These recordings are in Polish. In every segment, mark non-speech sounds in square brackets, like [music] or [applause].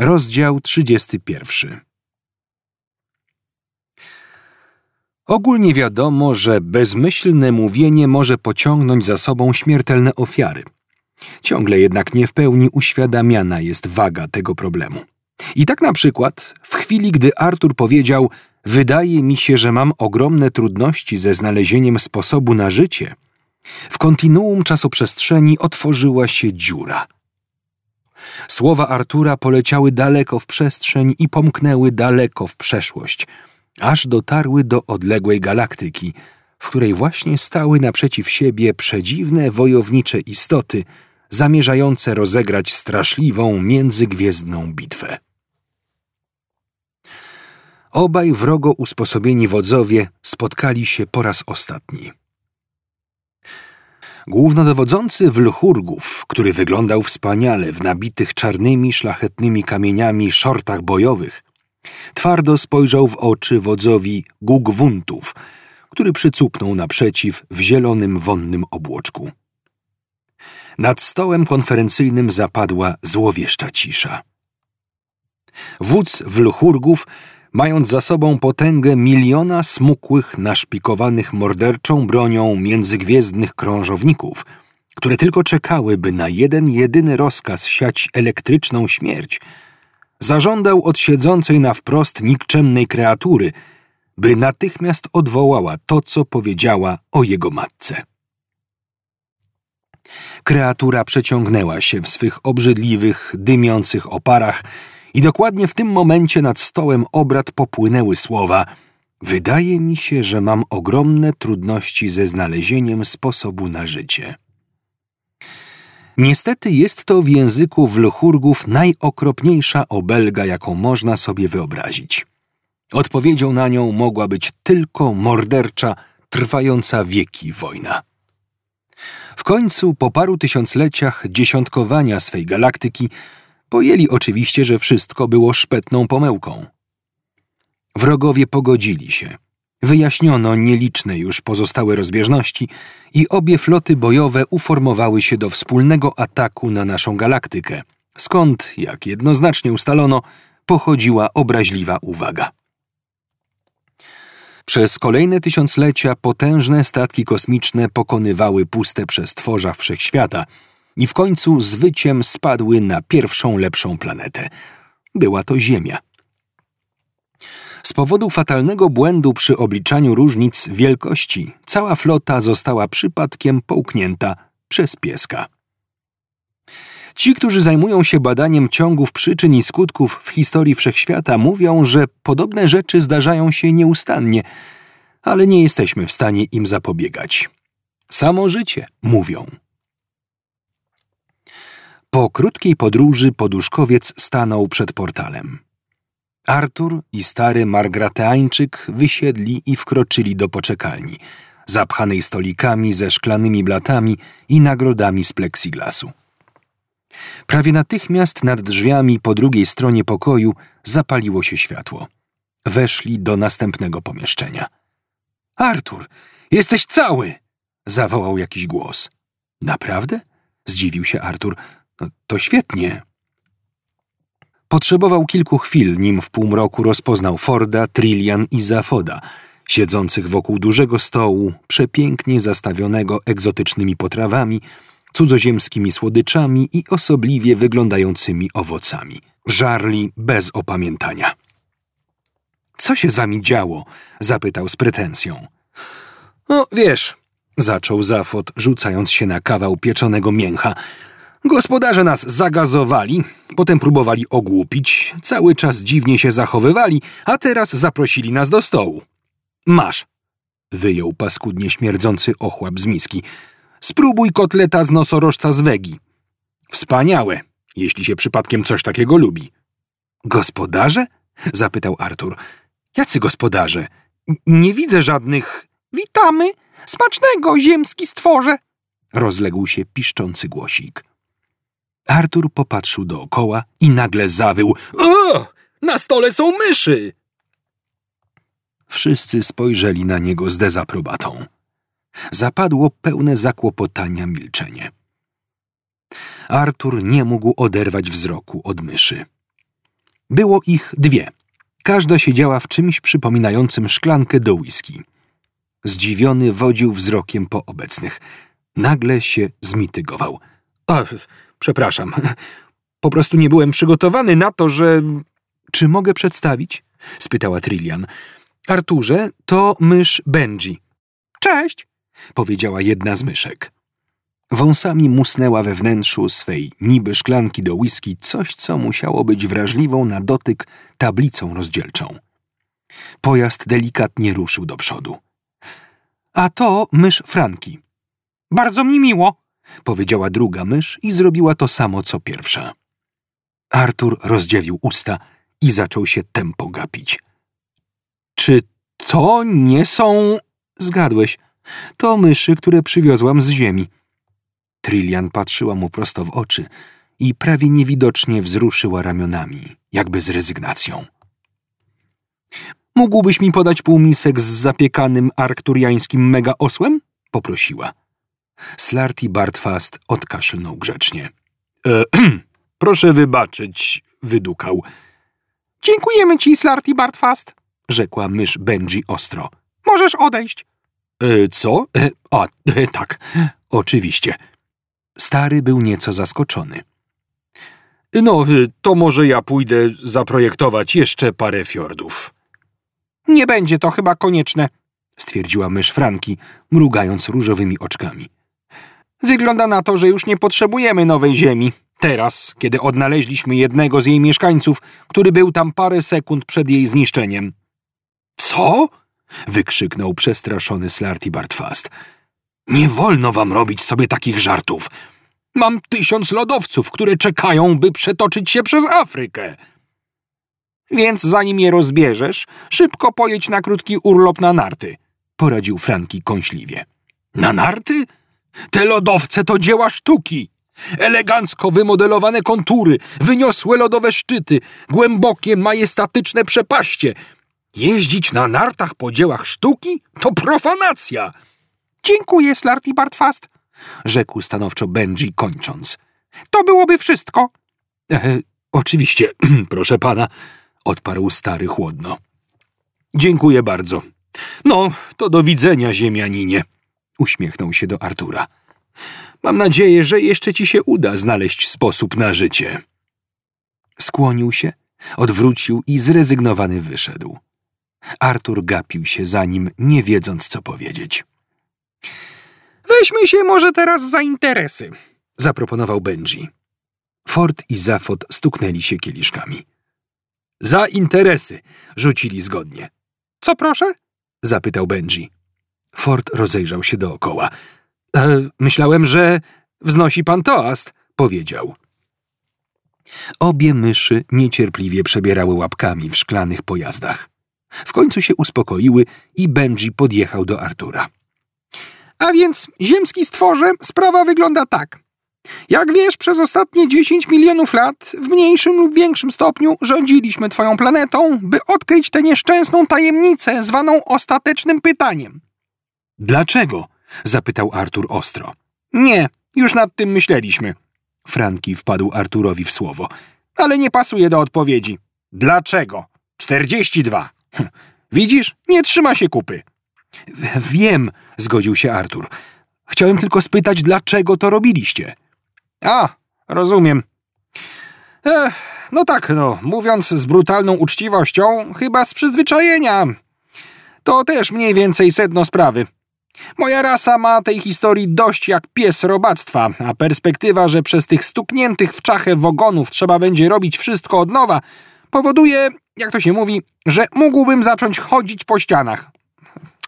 Rozdział 31. Ogólnie wiadomo, że bezmyślne mówienie może pociągnąć za sobą śmiertelne ofiary. Ciągle jednak nie w pełni uświadamiana jest waga tego problemu. I tak na przykład, w chwili gdy Artur powiedział: Wydaje mi się, że mam ogromne trudności ze znalezieniem sposobu na życie, w kontinuum czasoprzestrzeni otworzyła się dziura. Słowa Artura poleciały daleko w przestrzeń i pomknęły daleko w przeszłość, aż dotarły do odległej galaktyki, w której właśnie stały naprzeciw siebie przedziwne wojownicze istoty, zamierzające rozegrać straszliwą międzygwiezdną bitwę. Obaj wrogo usposobieni wodzowie spotkali się po raz ostatni. Głównodowodzący Wlchurgów, który wyglądał wspaniale w nabitych czarnymi, szlachetnymi kamieniami szortach bojowych, twardo spojrzał w oczy wodzowi Gugwuntów, który przycupnął naprzeciw w zielonym, wonnym obłoczku. Nad stołem konferencyjnym zapadła złowieszcza cisza. Wódz Wlchurgów mając za sobą potęgę miliona smukłych, naszpikowanych morderczą bronią międzygwiezdnych krążowników, które tylko czekały, by na jeden jedyny rozkaz siać elektryczną śmierć, zażądał od siedzącej na wprost nikczemnej kreatury, by natychmiast odwołała to, co powiedziała o jego matce. Kreatura przeciągnęła się w swych obrzydliwych, dymiących oparach i dokładnie w tym momencie nad stołem obrad popłynęły słowa: Wydaje mi się, że mam ogromne trudności ze znalezieniem sposobu na życie. Niestety jest to w języku wlochurgów najokropniejsza obelga, jaką można sobie wyobrazić. Odpowiedzią na nią mogła być tylko mordercza, trwająca wieki wojna. W końcu, po paru tysiącleciach dziesiątkowania swej galaktyki, Pojęli oczywiście, że wszystko było szpetną pomyłką. Wrogowie pogodzili się. Wyjaśniono nieliczne już pozostałe rozbieżności i obie floty bojowe uformowały się do wspólnego ataku na naszą galaktykę, skąd, jak jednoznacznie ustalono, pochodziła obraźliwa uwaga. Przez kolejne tysiąclecia potężne statki kosmiczne pokonywały puste przestworza wszechświata – i w końcu z wyciem spadły na pierwszą lepszą planetę. Była to Ziemia. Z powodu fatalnego błędu przy obliczaniu różnic wielkości, cała flota została przypadkiem połknięta przez pieska. Ci, którzy zajmują się badaniem ciągów przyczyn i skutków w historii wszechświata, mówią, że podobne rzeczy zdarzają się nieustannie, ale nie jesteśmy w stanie im zapobiegać. Samo życie, mówią. Po krótkiej podróży poduszkowiec stanął przed portalem. Artur i stary Margrateańczyk wysiedli i wkroczyli do poczekalni, zapchanej stolikami ze szklanymi blatami i nagrodami z plexiglasu. Prawie natychmiast nad drzwiami po drugiej stronie pokoju zapaliło się światło. Weszli do następnego pomieszczenia. Artur, jesteś cały! zawołał jakiś głos. Naprawdę? zdziwił się Artur. To świetnie. Potrzebował kilku chwil, nim w półmroku rozpoznał Forda, Trillian i Zafoda, siedzących wokół dużego stołu, przepięknie zastawionego egzotycznymi potrawami, cudzoziemskimi słodyczami i osobliwie wyglądającymi owocami. Żarli bez opamiętania. Co się z wami działo? zapytał z pretensją. No, wiesz, zaczął Zafod, rzucając się na kawał pieczonego mięcha. Gospodarze nas zagazowali, potem próbowali ogłupić, cały czas dziwnie się zachowywali, a teraz zaprosili nas do stołu. Masz, wyjął paskudnie śmierdzący ochłap z miski. Spróbuj kotleta z nosorożca z wegi. Wspaniałe, jeśli się przypadkiem coś takiego lubi. Gospodarze? zapytał Artur. Jacy gospodarze? Nie widzę żadnych. Witamy! Smacznego, ziemski stworze! Rozległ się piszczący głosik. Artur popatrzył dookoła i nagle zawył. O! Na stole są myszy! Wszyscy spojrzeli na niego z dezaprobatą. Zapadło pełne zakłopotania milczenie. Artur nie mógł oderwać wzroku od myszy. Było ich dwie. Każda siedziała w czymś przypominającym szklankę do whisky. Zdziwiony wodził wzrokiem po obecnych. Nagle się zmitygował. A, przepraszam. Po prostu nie byłem przygotowany na to, że... Czy mogę przedstawić? spytała Trillian. Arturze, to mysz Benji. Cześć, powiedziała jedna z myszek. Wąsami musnęła we wnętrzu swej niby szklanki do whisky coś, co musiało być wrażliwą na dotyk tablicą rozdzielczą. Pojazd delikatnie ruszył do przodu. A to mysz Franki. Bardzo mi miło, powiedziała druga mysz i zrobiła to samo co pierwsza. Artur rozdziawił usta i zaczął się tempo gapić. Czy to nie są... Zgadłeś. To myszy, które przywiozłam z ziemi. Trillian patrzyła mu prosto w oczy i prawie niewidocznie wzruszyła ramionami, jakby z rezygnacją. Mógłbyś mi podać półmisek z zapiekanym arkturiańskim mega osłem? poprosiła. Slarty Bartfast odkaszlnął grzecznie. E, [clears throat] proszę wybaczyć, wydukał. Dziękujemy ci, Slarty Bartfast, rzekła mysz Benji ostro. Możesz odejść. E, co? E, a, e, tak, oczywiście. Stary był nieco zaskoczony. No, to może ja pójdę zaprojektować jeszcze parę fiordów. Nie będzie to chyba konieczne, stwierdziła mysz Franki, mrugając różowymi oczkami. Wygląda na to, że już nie potrzebujemy nowej ziemi. Teraz, kiedy odnaleźliśmy jednego z jej mieszkańców, który był tam parę sekund przed jej zniszczeniem. Co? wykrzyknął przestraszony Slarty Bartfast. Nie wolno wam robić sobie takich żartów. Mam tysiąc lodowców, które czekają, by przetoczyć się przez Afrykę. Więc zanim je rozbierzesz, szybko pojedź na krótki urlop na narty, poradził Franki kąśliwie. Na narty? Te lodowce to dzieła sztuki. Elegancko wymodelowane kontury, wyniosłe lodowe szczyty, głębokie, majestatyczne przepaście. Jeździć na nartach po dziełach sztuki to profanacja. Dziękuję, Slarty Bartfast, rzekł stanowczo Benji, kończąc. To byłoby wszystko. E, oczywiście, [clears throat] proszę pana, odparł stary chłodno. Dziękuję bardzo. No, to do widzenia, ziemianinie, uśmiechnął się do Artura. Mam nadzieję, że jeszcze ci się uda znaleźć sposób na życie. Skłonił się, odwrócił i zrezygnowany wyszedł. Artur gapił się za nim, nie wiedząc, co powiedzieć. Weźmy się może teraz za interesy, zaproponował Benji. Ford i Zafod stuknęli się kieliszkami. Za interesy, rzucili zgodnie. Co proszę? zapytał Benji. Ford rozejrzał się dookoła. E, myślałem, że wznosi pan toast, powiedział. Obie myszy niecierpliwie przebierały łapkami w szklanych pojazdach. W końcu się uspokoiły i Benji podjechał do Artura. A więc, ziemski stworze, sprawa wygląda tak. Jak wiesz, przez ostatnie 10 milionów lat, w mniejszym lub większym stopniu, rządziliśmy twoją planetą, by odkryć tę nieszczęsną tajemnicę zwaną ostatecznym pytaniem. Dlaczego? zapytał Artur ostro. Nie, już nad tym myśleliśmy. Franki wpadł Arturowi w słowo. Ale nie pasuje do odpowiedzi. Dlaczego? 42. Hm. Widzisz? Nie trzyma się kupy. Wiem, zgodził się Artur. Chciałem tylko spytać, dlaczego to robiliście. A, rozumiem. Ech, no tak, no, mówiąc z brutalną uczciwością, chyba z przyzwyczajenia. To też mniej więcej sedno sprawy. Moja rasa ma tej historii dość jak pies robactwa, a perspektywa, że przez tych stukniętych w czachę wogonów trzeba będzie robić wszystko od nowa, powoduje, jak to się mówi, że mógłbym zacząć chodzić po ścianach.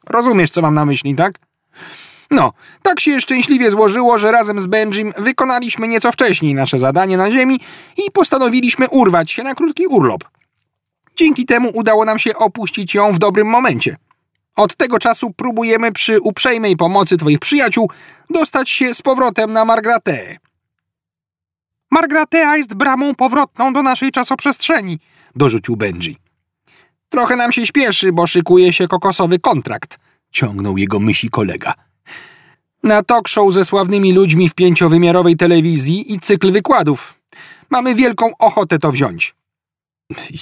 Rozumiesz, co mam na myśli, tak? No, tak się szczęśliwie złożyło, że razem z Benjim wykonaliśmy nieco wcześniej nasze zadanie na Ziemi i postanowiliśmy urwać się na krótki urlop. Dzięki temu udało nam się opuścić ją w dobrym momencie. Od tego czasu próbujemy przy uprzejmej pomocy twoich przyjaciół dostać się z powrotem na Margrateę. Margratea jest bramą powrotną do naszej czasoprzestrzeni, dorzucił Benji. Trochę nam się śpieszy, bo szykuje się kokosowy kontrakt, ciągnął jego myśli kolega. Na talk show ze sławnymi ludźmi w pięciowymiarowej telewizji i cykl wykładów. Mamy wielką ochotę to wziąć.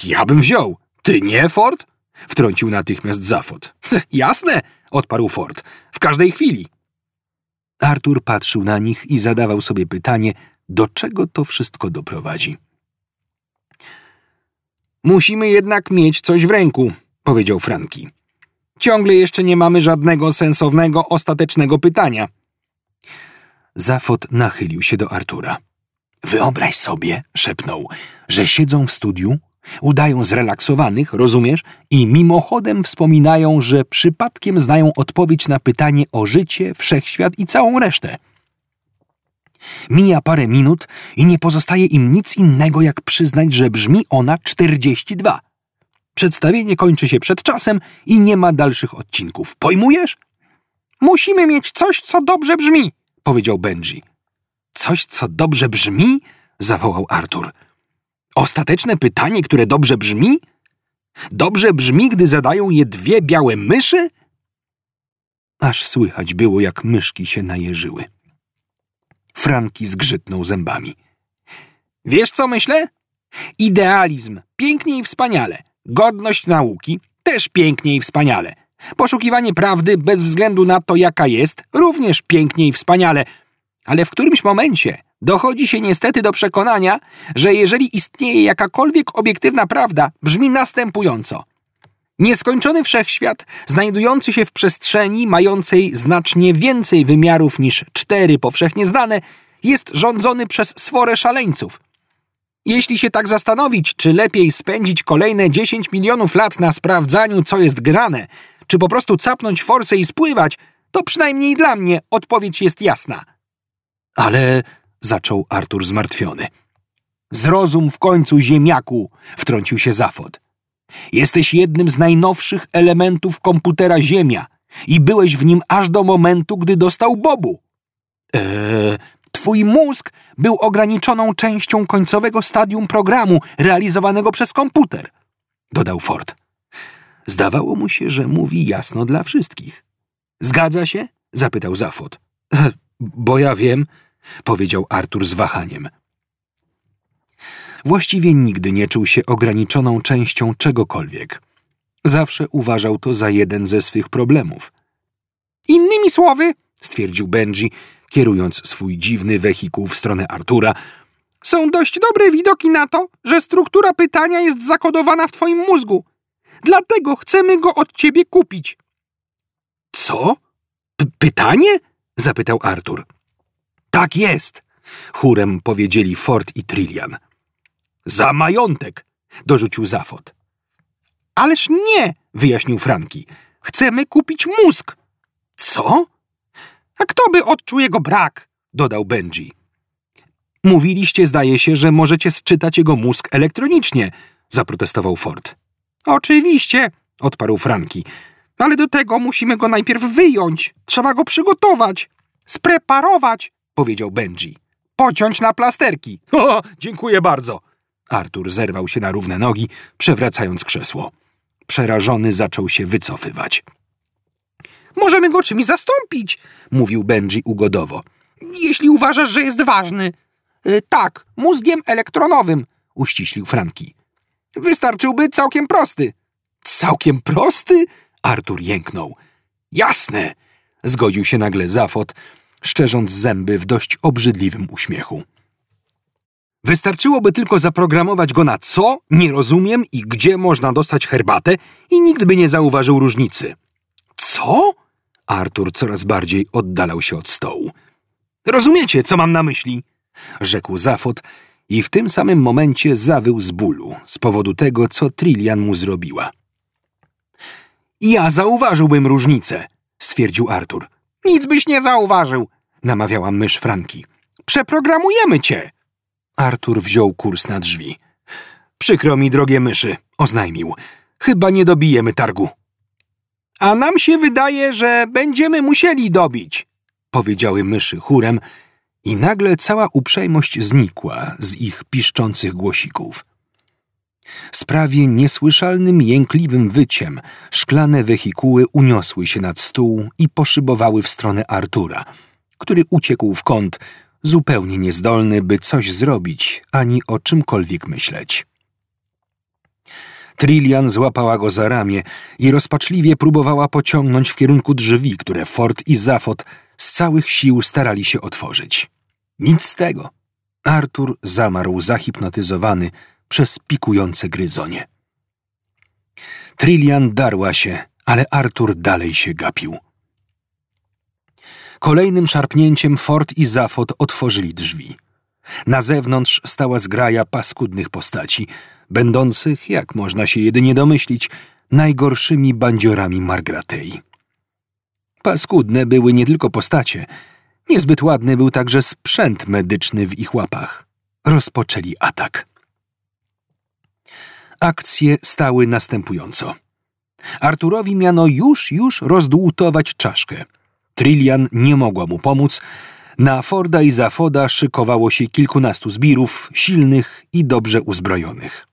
Ja bym wziął. Ty nie, Ford? Wtrącił natychmiast Zafot. Jasne, odparł Ford. W każdej chwili. Artur patrzył na nich i zadawał sobie pytanie, do czego to wszystko doprowadzi. Musimy jednak mieć coś w ręku, powiedział Franki. Ciągle jeszcze nie mamy żadnego sensownego, ostatecznego pytania. Zafot nachylił się do Artura. Wyobraź sobie, szepnął, że siedzą w studiu, udają zrelaksowanych, rozumiesz, i mimochodem wspominają, że przypadkiem znają odpowiedź na pytanie o życie, wszechświat i całą resztę. Mija parę minut i nie pozostaje im nic innego, jak przyznać, że brzmi ona 42. Przedstawienie kończy się przed czasem i nie ma dalszych odcinków. Pojmujesz? Musimy mieć coś, co dobrze brzmi, powiedział Benji. Coś, co dobrze brzmi? zawołał Artur. Ostateczne pytanie, które dobrze brzmi? Dobrze brzmi, gdy zadają je dwie białe myszy? Aż słychać było, jak myszki się najeżyły. Franki zgrzytnął zębami. Wiesz, co myślę? Idealizm, pięknie i wspaniale. Godność nauki, też pięknie i wspaniale. Poszukiwanie prawdy bez względu na to, jaka jest, również pięknie i wspaniale. Ale w którymś momencie dochodzi się niestety do przekonania, że jeżeli istnieje jakakolwiek obiektywna prawda, brzmi następująco. Nieskończony wszechświat, znajdujący się w przestrzeni mającej znacznie więcej wymiarów niż cztery powszechnie znane, jest rządzony przez sforę szaleńców. Jeśli się tak zastanowić, czy lepiej spędzić kolejne 10 milionów lat na sprawdzaniu, co jest grane, czy po prostu capnąć forsę i spływać, to przynajmniej dla mnie odpowiedź jest jasna. Ale zaczął Artur zmartwiony. Zrozum w końcu, ziemiaku, wtrącił się Zafod. Jesteś jednym z najnowszych elementów komputera Ziemia i byłeś w nim aż do momentu, gdy dostał Bobu. Eee, twój mózg był ograniczoną częścią końcowego stadium programu realizowanego przez komputer, dodał Ford. Zdawało mu się, że mówi jasno dla wszystkich. Zgadza się? zapytał Zafod. Bo ja wiem, powiedział Artur z wahaniem. Właściwie nigdy nie czuł się ograniczoną częścią czegokolwiek. Zawsze uważał to za jeden ze swych problemów. Innymi słowy, stwierdził Benji, kierując swój dziwny wehikuł w stronę Artura, są dość dobre widoki na to, że struktura pytania jest zakodowana w twoim mózgu. Dlatego chcemy go od ciebie kupić. Co? P pytanie? zapytał Artur. Tak jest, chórem powiedzieli Ford i Trillian. Za majątek, dorzucił Zafot. Ależ nie, wyjaśnił Franki. Chcemy kupić mózg. Co? A kto by odczuł jego brak? dodał Benji. Mówiliście, zdaje się, że możecie sczytać jego mózg elektronicznie, zaprotestował Ford. Oczywiście, odparł Franki. Ale do tego musimy go najpierw wyjąć. Trzeba go przygotować, spreparować, powiedział Benji. Pociąć na plasterki. [laughs] O, dziękuję bardzo. Artur zerwał się na równe nogi, przewracając krzesło. Przerażony zaczął się wycofywać. Możemy go czymś zastąpić, mówił Benji ugodowo. Jeśli uważasz, że jest ważny. Y, tak, mózgiem elektronowym, uściślił Franki. Wystarczyłby całkiem prosty. Całkiem prosty? Artur jęknął. Jasne, zgodził się nagle Zafot, szczerząc zęby w dość obrzydliwym uśmiechu. Wystarczyłoby tylko zaprogramować go na co, nie rozumiem i gdzie można dostać herbatę i nikt by nie zauważył różnicy. Co? Artur coraz bardziej oddalał się od stołu. Rozumiecie, co mam na myśli? Rzekł Zafot i w tym samym momencie zawył z bólu z powodu tego, co Trillian mu zrobiła. Ja zauważyłbym różnicę, stwierdził Artur. Nic byś nie zauważył, namawiała mysz Franki. Przeprogramujemy cię. Artur wziął kurs na drzwi. Przykro mi, drogie myszy, oznajmił. Chyba nie dobijemy targu. A nam się wydaje, że będziemy musieli dobić, powiedziały myszy chórem i nagle cała uprzejmość znikła z ich piszczących głosików. Z prawie niesłyszalnym, jękliwym wyciem szklane wehikuły uniosły się nad stół i poszybowały w stronę Artura, który uciekł w kąt, zupełnie niezdolny, by coś zrobić ani o czymkolwiek myśleć. Trillian złapała go za ramię i rozpaczliwie próbowała pociągnąć w kierunku drzwi, które Ford i Zafot z całych sił starali się otworzyć. Nic z tego. Artur zamarł zahipnotyzowany przez pikujące gryzonie. Trillian darła się, ale Artur dalej się gapił. Kolejnym szarpnięciem Ford i Zafot otworzyli drzwi. Na zewnątrz stała zgraja paskudnych postaci, będących, jak można się jedynie domyślić, najgorszymi bandziorami Margratei. Paskudne były nie tylko postacie, niezbyt ładny był także sprzęt medyczny w ich łapach. Rozpoczęli atak. Akcje stały następująco. Arturowi miano już, już rozdłutować czaszkę. Trillian nie mogła mu pomóc. Na Forda i Zafoda szykowało się kilkunastu zbirów, silnych i dobrze uzbrojonych.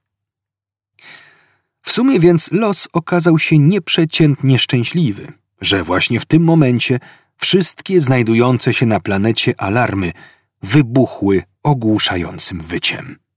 W sumie więc los okazał się nieprzeciętnie szczęśliwy, że właśnie w tym momencie wszystkie znajdujące się na planecie alarmy wybuchły ogłuszającym wyciem.